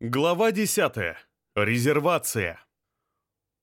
Глава 10. Резервация.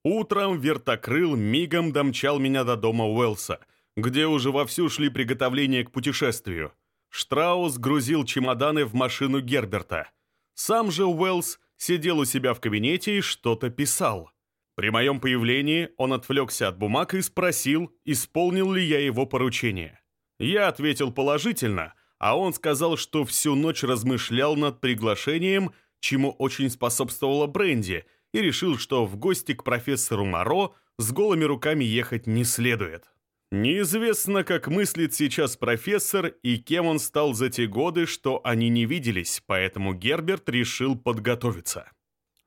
Утром вертокрыл мигом домчал меня до дома Уэлса, где уже вовсю шли приготовления к путешествию. Штраус грузил чемоданы в машину Герберта. Сам же Уэлс сидел у себя в кабинете и что-то писал. При моем появлении он отвлекся от бумаг и спросил, исполнил ли я его поручение. Я ответил положительно, а он сказал, что всю ночь размышлял над приглашением – чему очень способствовала Бренди, и решил, что в гости к профессору Моро с голыми руками ехать не следует. Неизвестно, как мыслит сейчас профессор и кем он стал за те годы, что они не виделись, поэтому Герберт решил подготовиться.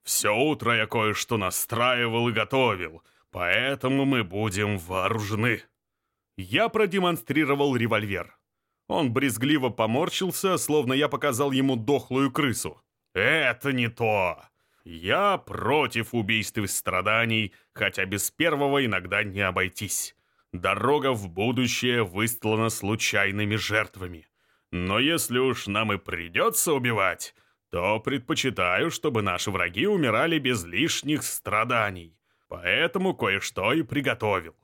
«Все утро я кое-что настраивал и готовил, поэтому мы будем вооружены». Я продемонстрировал револьвер. Он брезгливо поморщился, словно я показал ему дохлую крысу. «Это не то. Я против убийств и страданий, хотя без первого иногда не обойтись. Дорога в будущее выстлана случайными жертвами. Но если уж нам и придется убивать, то предпочитаю, чтобы наши враги умирали без лишних страданий. Поэтому кое-что и приготовил».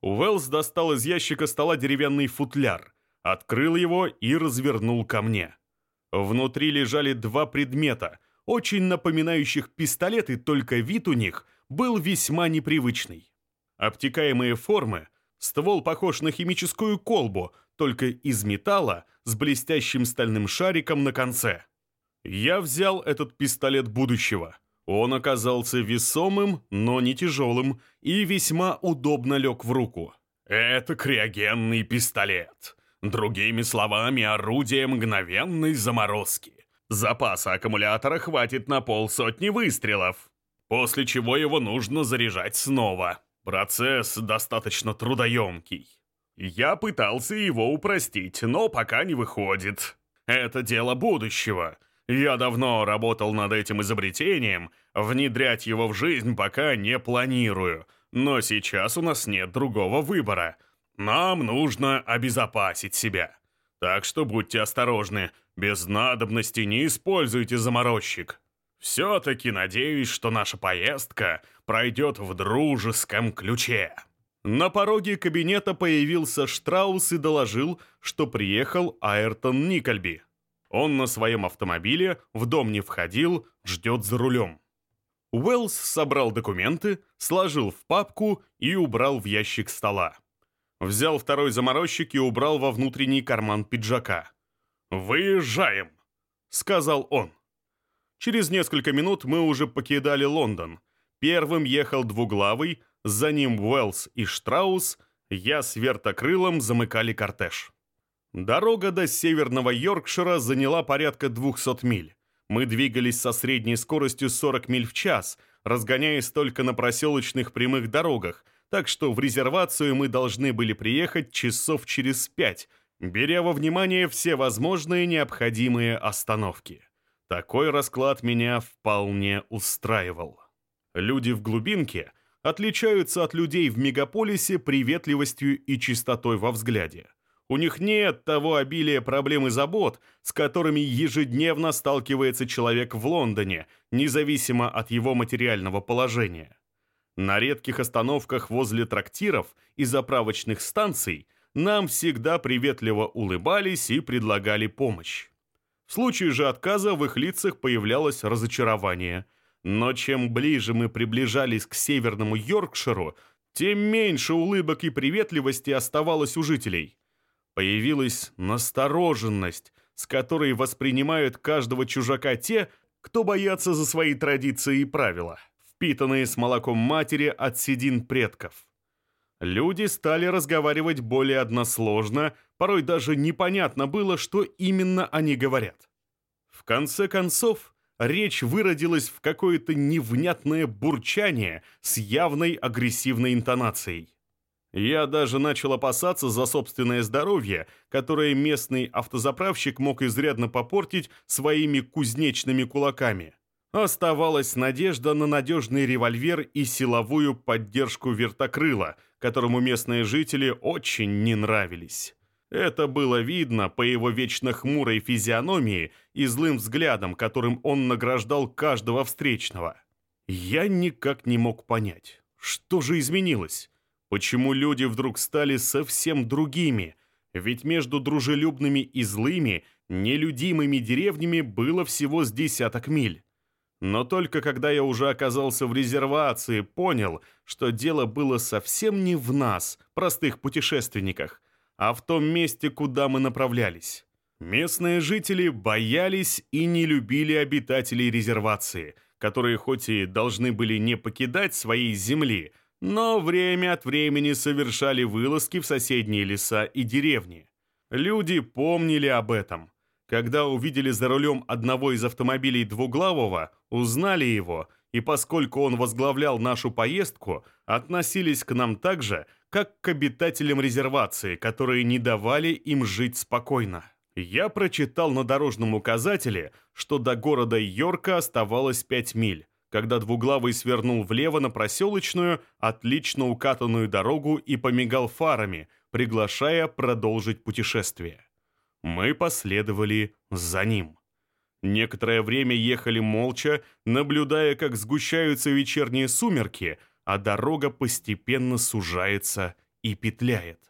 Уэллс достал из ящика стола деревянный футляр, открыл его и развернул ко мне. Внутри лежали два предмета, очень напоминающих пистолеты, только вид у них был весьма непривычный. Обтекаемые формы, ствол похож на химическую колбу, только из металла с блестящим стальным шариком на конце. Я взял этот пистолет будущего. Он оказался весомым, но не тяжелым, и весьма удобно лег в руку. «Это криогенный пистолет», Другими словами, орудие мгновенной заморозки. Запаса аккумулятора хватит на полсотни выстрелов, после чего его нужно заряжать снова. Процесс достаточно трудоемкий. Я пытался его упростить, но пока не выходит. Это дело будущего. Я давно работал над этим изобретением, внедрять его в жизнь пока не планирую, но сейчас у нас нет другого выбора — нам нужно обезопасить себя. Так что будьте осторожны, без надобности не используйте заморозчик. Все-таки надеюсь, что наша поездка пройдет в дружеском ключе». На пороге кабинета появился Штраус и доложил, что приехал Айртон Никольби. Он на своем автомобиле в дом не входил, ждет за рулем. Уэллс собрал документы, сложил в папку и убрал в ящик стола. Взял второй заморозчик и убрал во внутренний карман пиджака. «Выезжаем!» — сказал он. Через несколько минут мы уже покидали Лондон. Первым ехал двуглавый, за ним Уэллс и Штраус, я с вертокрылом замыкали кортеж. Дорога до северного Йоркшира заняла порядка 200 миль. Мы двигались со средней скоростью 40 миль в час, разгоняясь только на проселочных прямых дорогах, так что в резервацию мы должны были приехать часов через пять, беря во внимание все возможные необходимые остановки. Такой расклад меня вполне устраивал. Люди в глубинке отличаются от людей в мегаполисе приветливостью и чистотой во взгляде. У них нет того обилия проблем и забот, с которыми ежедневно сталкивается человек в Лондоне, независимо от его материального положения. На редких остановках возле трактиров и заправочных станций нам всегда приветливо улыбались и предлагали помощь. В случае же отказа в их лицах появлялось разочарование. Но чем ближе мы приближались к северному Йоркширу, тем меньше улыбок и приветливости оставалось у жителей. Появилась настороженность, с которой воспринимают каждого чужака те, кто боятся за свои традиции и правила впитанные с молоком матери от седин предков. Люди стали разговаривать более односложно, порой даже непонятно было, что именно они говорят. В конце концов, речь выродилась в какое-то невнятное бурчание с явной агрессивной интонацией. Я даже начал опасаться за собственное здоровье, которое местный автозаправщик мог изрядно попортить своими кузнечными кулаками. Оставалась надежда на надежный револьвер и силовую поддержку вертокрыла, которому местные жители очень не нравились. Это было видно по его вечно хмурой физиономии и злым взглядом, которым он награждал каждого встречного. Я никак не мог понять, что же изменилось? Почему люди вдруг стали совсем другими? Ведь между дружелюбными и злыми, нелюдимыми деревнями было всего с десяток миль. Но только когда я уже оказался в резервации, понял, что дело было совсем не в нас, простых путешественниках, а в том месте, куда мы направлялись. Местные жители боялись и не любили обитателей резервации, которые хоть и должны были не покидать своей земли, но время от времени совершали вылазки в соседние леса и деревни. Люди помнили об этом. Когда увидели за рулем одного из автомобилей двуглавого, узнали его, и поскольку он возглавлял нашу поездку, относились к нам так же, как к обитателям резервации, которые не давали им жить спокойно. Я прочитал на дорожном указателе, что до города Йорка оставалось 5 миль, когда двуглавый свернул влево на проселочную, отлично укатанную дорогу и помигал фарами, приглашая продолжить путешествие. Мы последовали за ним. Некоторое время ехали молча, наблюдая, как сгущаются вечерние сумерки – а дорога постепенно сужается и петляет.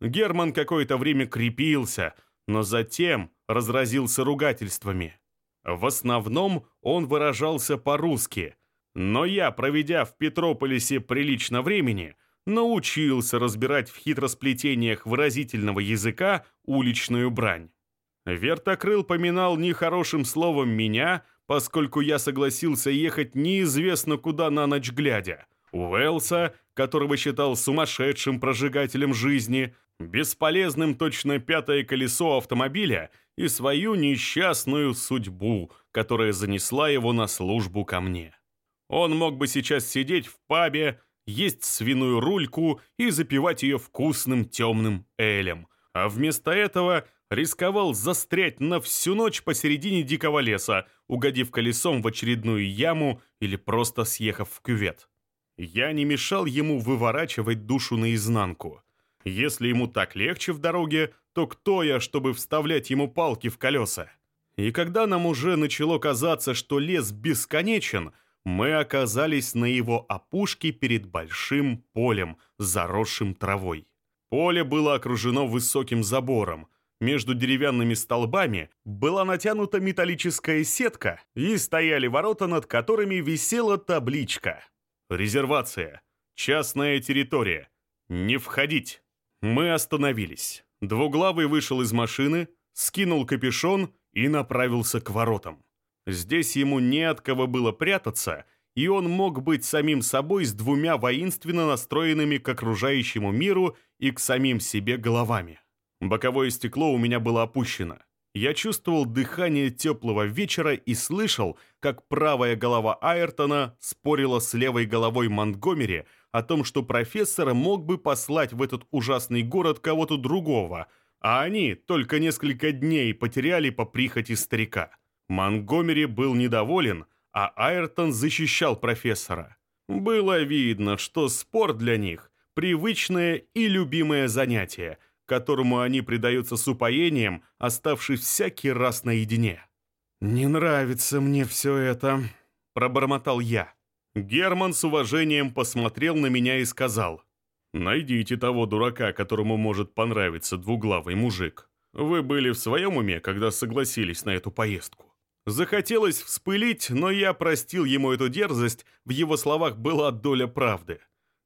Герман какое-то время крепился, но затем разразился ругательствами. В основном он выражался по-русски, но я, проведя в Петрополисе прилично времени, научился разбирать в хитросплетениях выразительного языка уличную брань. Вертокрыл поминал нехорошим словом меня, поскольку я согласился ехать неизвестно куда на ночь глядя – Уэлса, которого считал сумасшедшим прожигателем жизни, бесполезным точно пятое колесо автомобиля и свою несчастную судьбу, которая занесла его на службу ко мне. Он мог бы сейчас сидеть в пабе, есть свиную рульку и запивать ее вкусным темным элем, а вместо этого рисковал застрять на всю ночь посередине дикого леса, угодив колесом в очередную яму или просто съехав в кювет. Я не мешал ему выворачивать душу наизнанку. Если ему так легче в дороге, то кто я, чтобы вставлять ему палки в колеса? И когда нам уже начало казаться, что лес бесконечен, мы оказались на его опушке перед большим полем, заросшим травой. Поле было окружено высоким забором. Между деревянными столбами была натянута металлическая сетка, и стояли ворота, над которыми висела табличка Резервация. Частная территория. Не входить. Мы остановились. Двуглавый вышел из машины, скинул капюшон и направился к воротам. Здесь ему не от кого было прятаться, и он мог быть самим собой с двумя воинственно настроенными к окружающему миру и к самим себе головами. Боковое стекло у меня было опущено. Я чувствовал дыхание теплого вечера и слышал, как правая голова Айртона спорила с левой головой Монтгомери о том, что профессор мог бы послать в этот ужасный город кого-то другого, а они только несколько дней потеряли по прихоти старика. Монтгомери был недоволен, а Айртон защищал профессора. Было видно, что спор для них – привычное и любимое занятие – которому они предаются с упоением, оставшись всякий раз наедине. «Не нравится мне все это», — пробормотал я. Герман с уважением посмотрел на меня и сказал, «Найдите того дурака, которому может понравиться двуглавый мужик. Вы были в своем уме, когда согласились на эту поездку». Захотелось вспылить, но я простил ему эту дерзость, в его словах была доля правды.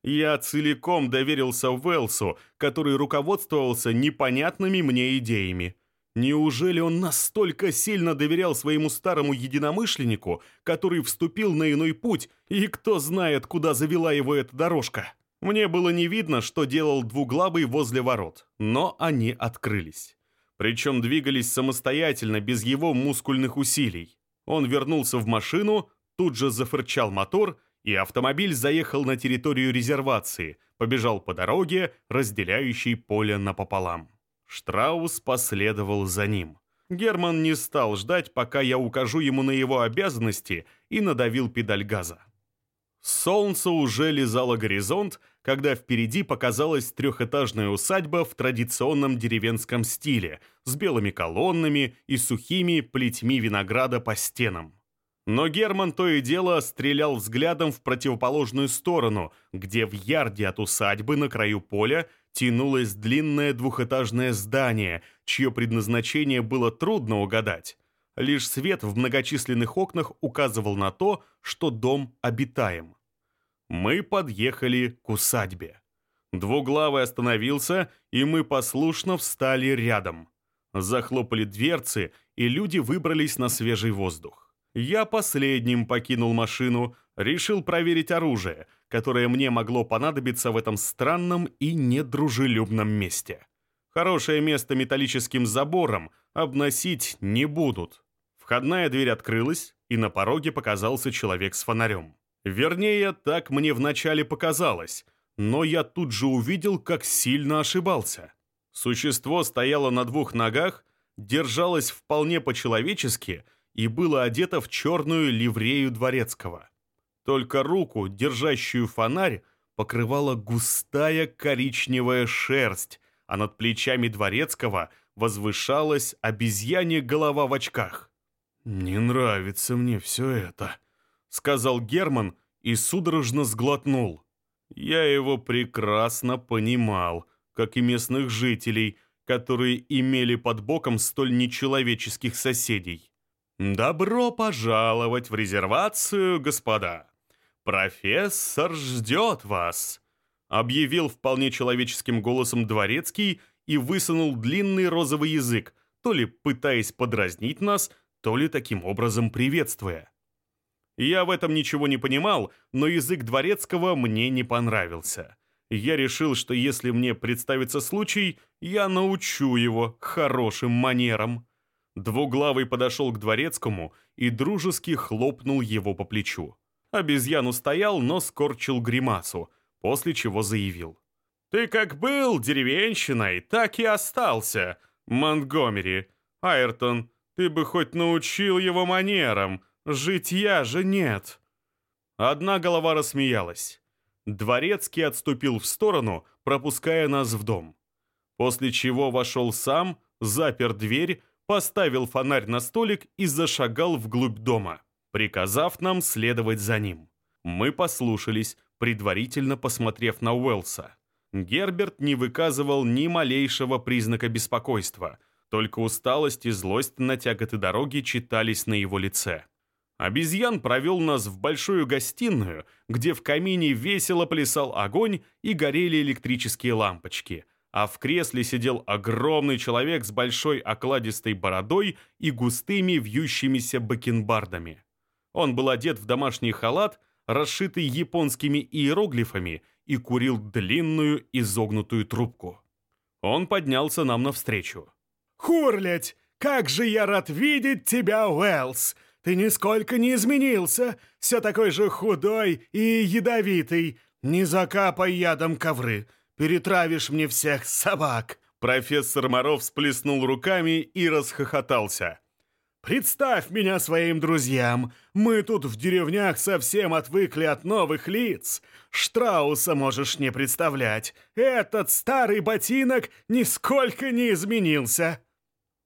Я целиком доверился Уэлсу, который руководствовался непонятными мне идеями. Неужели он настолько сильно доверял своему старому единомышленнику, который вступил на иной путь, и кто знает, куда завела его эта дорожка? Мне было не видно, что делал двуглавый возле ворот, но они открылись. Причем двигались самостоятельно, без его мускульных усилий. Он вернулся в машину, тут же зафырчал мотор — и автомобиль заехал на территорию резервации, побежал по дороге, разделяющей поле напополам. Штраус последовал за ним. Герман не стал ждать, пока я укажу ему на его обязанности, и надавил педаль газа. Солнце уже лизало горизонт, когда впереди показалась трехэтажная усадьба в традиционном деревенском стиле с белыми колоннами и сухими плетьми винограда по стенам. Но Герман то и дело стрелял взглядом в противоположную сторону, где в ярде от усадьбы на краю поля тянулось длинное двухэтажное здание, чье предназначение было трудно угадать. Лишь свет в многочисленных окнах указывал на то, что дом обитаем. Мы подъехали к усадьбе. Двуглавый остановился, и мы послушно встали рядом. Захлопали дверцы, и люди выбрались на свежий воздух. Я последним покинул машину, решил проверить оружие, которое мне могло понадобиться в этом странном и недружелюбном месте. Хорошее место металлическим забором обносить не будут. Входная дверь открылась, и на пороге показался человек с фонарем. Вернее, так мне вначале показалось, но я тут же увидел, как сильно ошибался. Существо стояло на двух ногах, держалось вполне по-человечески и было одето в черную ливрею дворецкого. Только руку, держащую фонарь, покрывала густая коричневая шерсть, а над плечами дворецкого возвышалась обезьянья голова в очках. «Не нравится мне все это», — сказал Герман и судорожно сглотнул. Я его прекрасно понимал, как и местных жителей, которые имели под боком столь нечеловеческих соседей. «Добро пожаловать в резервацию, господа! Профессор ждет вас!» объявил вполне человеческим голосом дворецкий и высунул длинный розовый язык, то ли пытаясь подразнить нас, то ли таким образом приветствуя. Я в этом ничего не понимал, но язык дворецкого мне не понравился. Я решил, что если мне представится случай, я научу его хорошим манерам. Двуглавый подошел к дворецкому и дружески хлопнул его по плечу. Обезьян устоял, но скорчил гримасу, после чего заявил. «Ты как был деревенщиной, так и остался, Монтгомери. Айртон, ты бы хоть научил его манерам, житья же нет». Одна голова рассмеялась. Дворецкий отступил в сторону, пропуская нас в дом. После чего вошел сам, запер дверь, поставил фонарь на столик и зашагал вглубь дома, приказав нам следовать за ним. Мы послушались, предварительно посмотрев на Уэлса. Герберт не выказывал ни малейшего признака беспокойства, только усталость и злость на тяготы дороги читались на его лице. Обезьян провел нас в большую гостиную, где в камине весело плясал огонь и горели электрические лампочки, а в кресле сидел огромный человек с большой окладистой бородой и густыми вьющимися бакенбардами. Он был одет в домашний халат, расшитый японскими иероглифами, и курил длинную изогнутую трубку. Он поднялся нам навстречу. «Хурлять! Как же я рад видеть тебя, Уэллс! Ты нисколько не изменился, все такой же худой и ядовитый. Не закапай ядом ковры, перетравишь мне всех собак!» Профессор Моров сплеснул руками и расхохотался. Представь меня своим друзьям. Мы тут в деревнях совсем отвыкли от новых лиц. Штрауса можешь не представлять. Этот старый ботинок нисколько не изменился».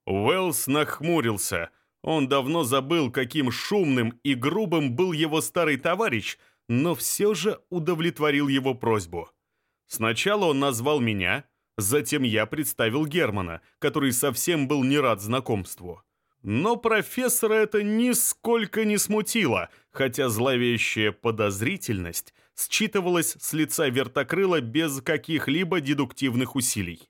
Уэллс нахмурился. Он давно забыл, каким шумным и грубым был его старый товарищ, но все же удовлетворил его просьбу. Сначала он назвал меня, затем я представил Германа, который совсем был не рад знакомству. Но профессора это нисколько не смутило, хотя зловещая подозрительность считывалась с лица вертокрыла без каких-либо дедуктивных усилий.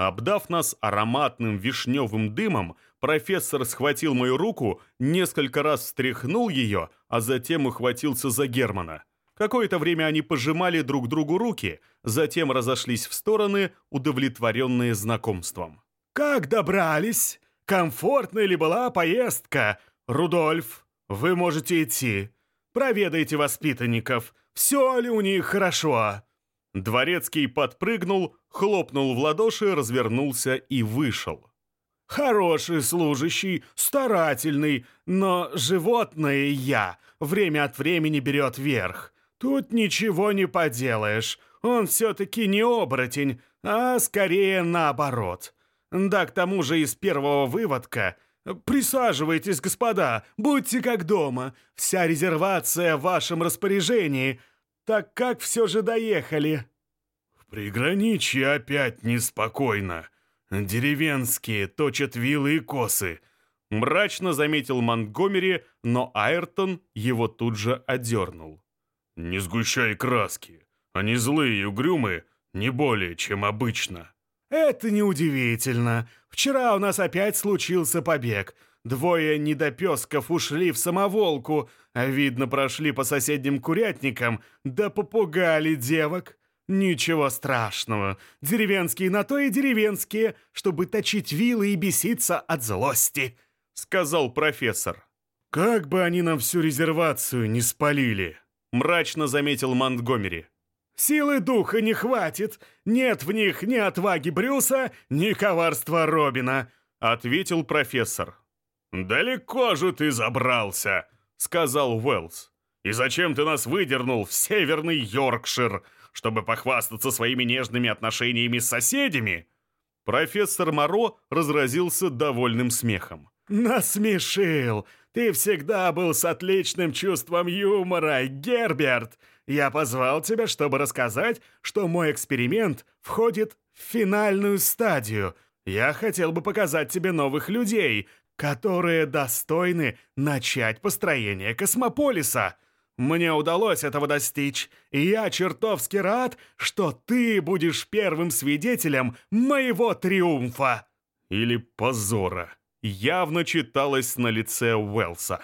Обдав нас ароматным вишневым дымом, профессор схватил мою руку, несколько раз встряхнул ее, а затем ухватился за Германа. Какое-то время они пожимали друг другу руки, затем разошлись в стороны, удовлетворенные знакомством. «Как добрались?» Комфортной ли была поездка? Рудольф, вы можете идти. Проведайте воспитанников. Все ли у них хорошо?» Дворецкий подпрыгнул, хлопнул в ладоши, развернулся и вышел. «Хороший служащий, старательный, но животное я время от времени берет верх. Тут ничего не поделаешь. Он все-таки не оборотень, а скорее наоборот. Да, к тому же из первого выводка... Присаживайтесь, господа, будьте как дома. Вся резервация в вашем распоряжении. Так как все же доехали?» «В приграничье опять неспокойно. Деревенские точат вилы и косы», — мрачно заметил Монтгомери, но Айртон его тут же одернул. «Не сгущай краски. Они злые и угрюмые, не более, чем обычно». «Это неудивительно. Вчера у нас опять случился побег. Двое недопесков ушли в самоволку, а, видно, прошли по соседним курятникам, да попугали девок. Ничего страшного. Деревенские на то и деревенские, чтобы точить вилы и беситься от злости», — сказал профессор. «Как бы они нам всю резервацию не спалили», — мрачно заметил Монтгомери. «Силы духа не хватит. Нет в них ни отваги Брюса, ни коварства Робина», — ответил профессор. «Далеко же ты забрался», — сказал Уэллс. «И зачем ты нас выдернул в северный Йоркшир, чтобы похвастаться своими нежными отношениями с соседями?» Профессор Моро разразился довольным смехом. «Насмешил! Ты всегда был с отличным чувством юмора, Герберт! Я позвал тебя, чтобы рассказать, что мой эксперимент входит в финальную стадию. Я хотел бы показать тебе новых людей, которые достойны начать построение космополиса. Мне удалось этого достичь, и я чертовски рад, что ты будешь первым свидетелем моего триумфа. Или позора. Явно читалось на лице Уэлса.